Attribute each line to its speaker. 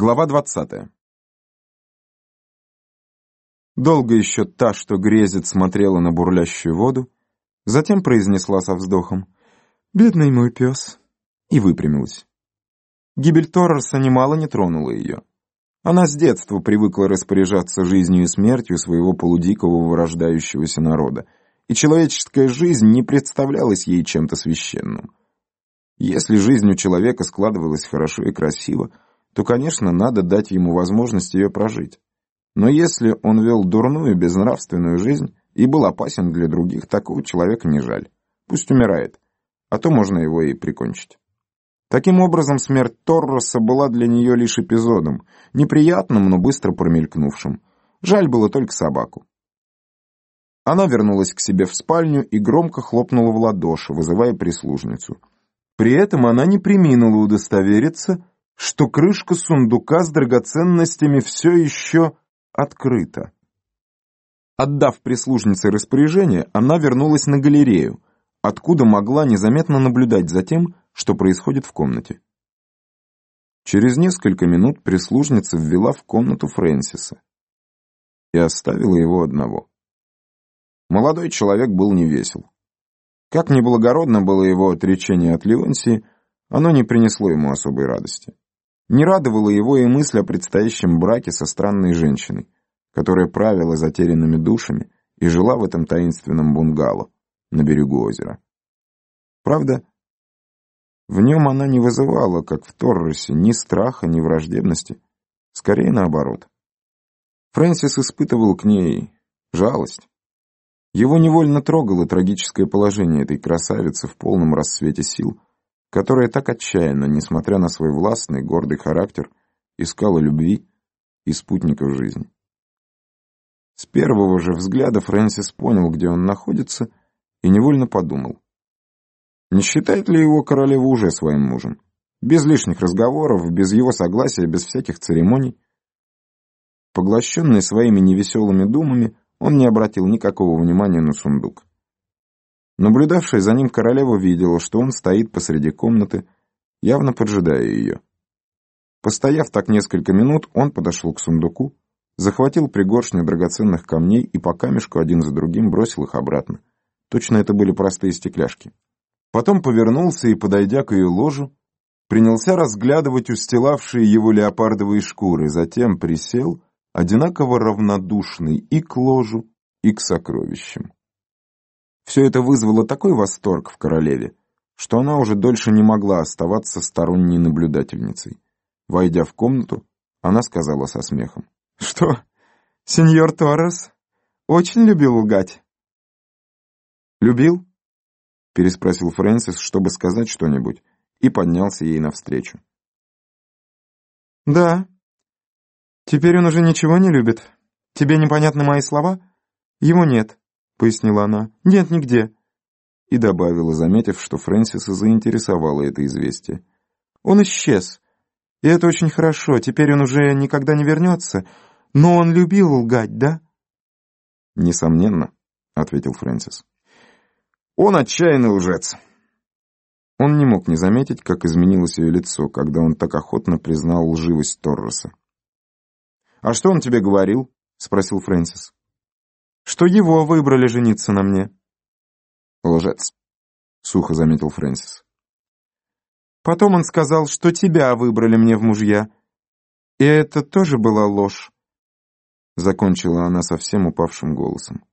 Speaker 1: Глава двадцатая. Долго еще та, что грезит, смотрела на бурлящую воду, затем произнесла со вздохом «Бедный мой пес» и выпрямилась. Гибель Торреса немало не тронула ее. Она с детства привыкла распоряжаться жизнью и смертью своего полудикого вырождающегося народа, и человеческая жизнь не представлялась ей чем-то священным. Если жизнь у человека складывалась хорошо и красиво, то, конечно, надо дать ему возможность ее прожить. Но если он вел дурную, безнравственную жизнь и был опасен для других, такого человека не жаль. Пусть умирает, а то можно его и прикончить. Таким образом, смерть Торроса была для нее лишь эпизодом, неприятным, но быстро промелькнувшим. Жаль было только собаку. Она вернулась к себе в спальню и громко хлопнула в ладоши, вызывая прислужницу. При этом она не приминула удостовериться, что крышка сундука с драгоценностями все еще открыта. Отдав прислужнице распоряжение, она вернулась на галерею, откуда могла незаметно наблюдать за тем, что происходит в комнате. Через несколько минут прислужница ввела в комнату Фрэнсиса и оставила его одного. Молодой человек был невесел. Как неблагородно было его отречение от Леонсии, оно не принесло ему особой радости. Не радовала его и мысль о предстоящем браке со странной женщиной, которая правила затерянными душами и жила в этом таинственном бунгало на берегу озера. Правда, в нем она не вызывала, как в Торресе, ни страха, ни враждебности, скорее наоборот. Фрэнсис испытывал к ней жалость. Его невольно трогало трагическое положение этой красавицы в полном рассвете сил, которая так отчаянно, несмотря на свой властный, гордый характер, искала любви и спутников жизни. С первого же взгляда Фрэнсис понял, где он находится, и невольно подумал. Не считает ли его королева уже своим мужем? Без лишних разговоров, без его согласия, без всяких церемоний. Поглощенный своими невеселыми думами, он не обратил никакого внимания на сундук. Наблюдавшая за ним королева видела, что он стоит посреди комнаты, явно поджидая ее. Постояв так несколько минут, он подошел к сундуку, захватил пригоршню драгоценных камней и по камешку один за другим бросил их обратно. Точно это были простые стекляшки. Потом повернулся и, подойдя к ее ложу, принялся разглядывать устилавшие его леопардовые шкуры, затем присел, одинаково равнодушный и к ложу, и к сокровищам. Все это вызвало такой восторг в королеве, что она уже дольше не могла оставаться сторонней наблюдательницей. Войдя в комнату, она сказала со смехом. «Что, сеньор Торрес очень любил лгать?» «Любил?» — переспросил Фрэнсис, чтобы сказать что-нибудь, и поднялся ей навстречу. «Да. Теперь он уже ничего не любит. Тебе непонятны мои слова? Его нет. — пояснила она. «Нет, нигде». И добавила, заметив, что Фрэнсиса заинтересовало это известие. «Он исчез. И это очень хорошо. Теперь он уже никогда не вернется. Но он любил лгать, да?» «Несомненно», — ответил Фрэнсис. «Он отчаянный лжец». Он не мог не заметить, как изменилось ее лицо, когда он так охотно признал лживость Торреса. «А что он тебе говорил?» — спросил Фрэнсис что его выбрали жениться на мне». «Лжец», — сухо заметил Фрэнсис. «Потом он сказал, что тебя выбрали мне в мужья. И это тоже была ложь», — закончила она совсем упавшим голосом.